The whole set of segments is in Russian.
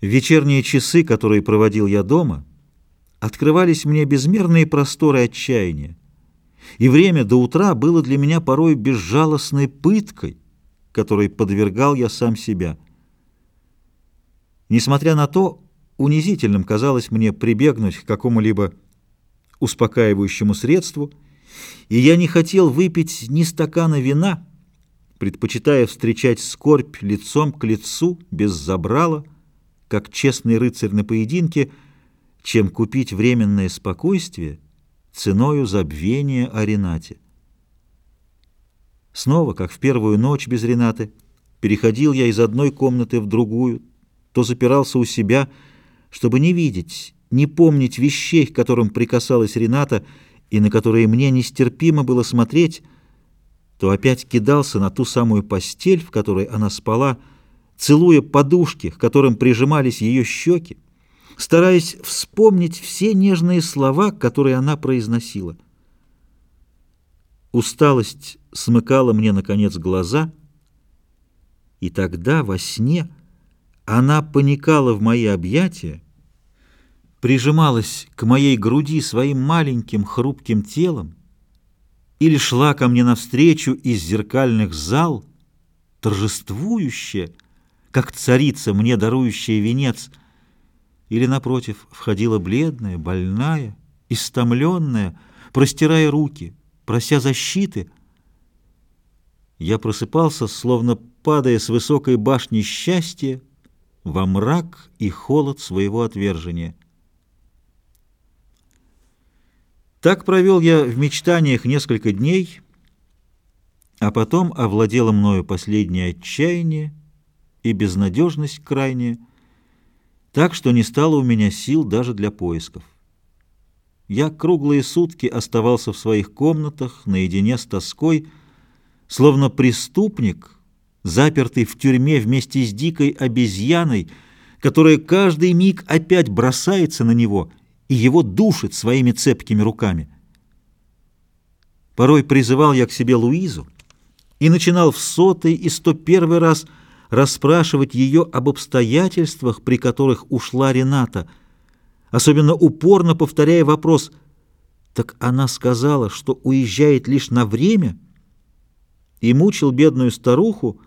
Вечерние часы, которые проводил я дома, открывались мне безмерные просторы отчаяния, и время до утра было для меня порой безжалостной пыткой, которой подвергал я сам себя. Несмотря на то, унизительным казалось мне прибегнуть к какому-либо успокаивающему средству, и я не хотел выпить ни стакана вина, предпочитая встречать скорбь лицом к лицу, без забрала, как честный рыцарь на поединке, чем купить временное спокойствие ценою забвения о Ренате. Снова, как в первую ночь без Ренаты, переходил я из одной комнаты в другую, то запирался у себя, чтобы не видеть, не помнить вещей, к которым прикасалась Рената и на которые мне нестерпимо было смотреть, то опять кидался на ту самую постель, в которой она спала, целуя подушки, к которым прижимались ее щеки, стараясь вспомнить все нежные слова, которые она произносила. Усталость смыкала мне, наконец, глаза, и тогда во сне она поникала в мои объятия, прижималась к моей груди своим маленьким хрупким телом или шла ко мне навстречу из зеркальных зал, торжествующая, как царица, мне дарующая венец, или, напротив, входила бледная, больная, истомленная, простирая руки, прося защиты. Я просыпался, словно падая с высокой башни счастья, во мрак и холод своего отвержения. Так провел я в мечтаниях несколько дней, а потом овладело мною последнее отчаяние, и безнадежность крайняя, так что не стало у меня сил даже для поисков. Я круглые сутки оставался в своих комнатах наедине с тоской, словно преступник, запертый в тюрьме вместе с дикой обезьяной, которая каждый миг опять бросается на него и его душит своими цепкими руками. Порой призывал я к себе Луизу и начинал в сотый и сто первый раз – расспрашивать ее об обстоятельствах, при которых ушла Рената, особенно упорно повторяя вопрос «Так она сказала, что уезжает лишь на время?» и мучил бедную старуху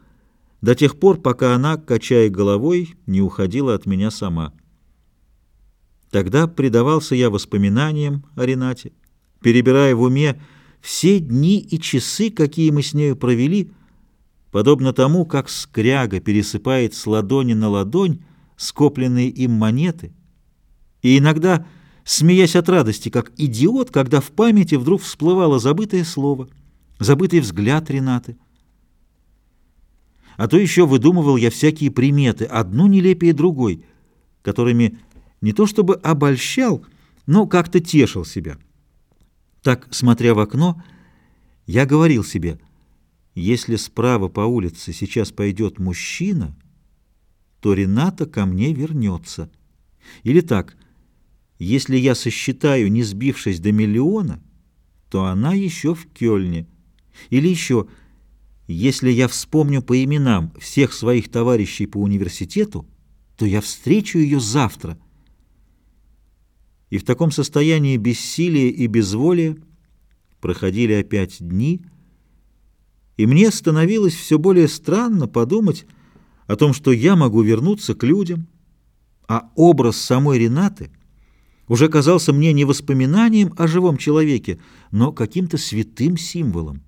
до тех пор, пока она, качая головой, не уходила от меня сама. Тогда предавался я воспоминаниям о Ренате, перебирая в уме все дни и часы, какие мы с нею провели, подобно тому, как скряга пересыпает с ладони на ладонь скопленные им монеты, и иногда, смеясь от радости, как идиот, когда в памяти вдруг всплывало забытое слово, забытый взгляд Ренаты. А то еще выдумывал я всякие приметы, одну нелепее другой, которыми не то чтобы обольщал, но как-то тешил себя. Так, смотря в окно, я говорил себе — если справа по улице сейчас пойдет мужчина, то Рената ко мне вернется. Или так, если я сосчитаю, не сбившись до миллиона, то она еще в Кёльне. Или еще, если я вспомню по именам всех своих товарищей по университету, то я встречу ее завтра. И в таком состоянии бессилия и безволия проходили опять дни, и мне становилось все более странно подумать о том, что я могу вернуться к людям, а образ самой Ренаты уже казался мне не воспоминанием о живом человеке, но каким-то святым символом.